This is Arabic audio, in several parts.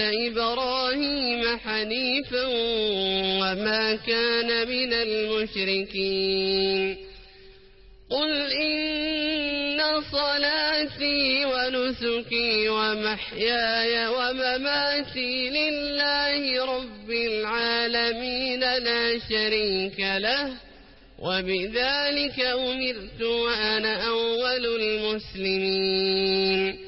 إبراهيم حنيفا وما كان من المشركين. قل إن صلاتي ونسكي ومحياي ومماتي لله رب العالمين لا شريك له. وبذلك أمرت وأنا أول المسلمين.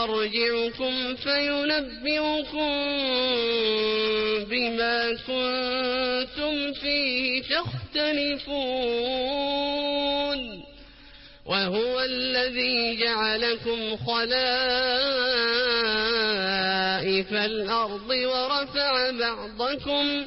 مرجعكم فينبئكم بما كنتم فيه تختلفون. وهو الذي جعلكم خلائف الأرض ورفع بعضكم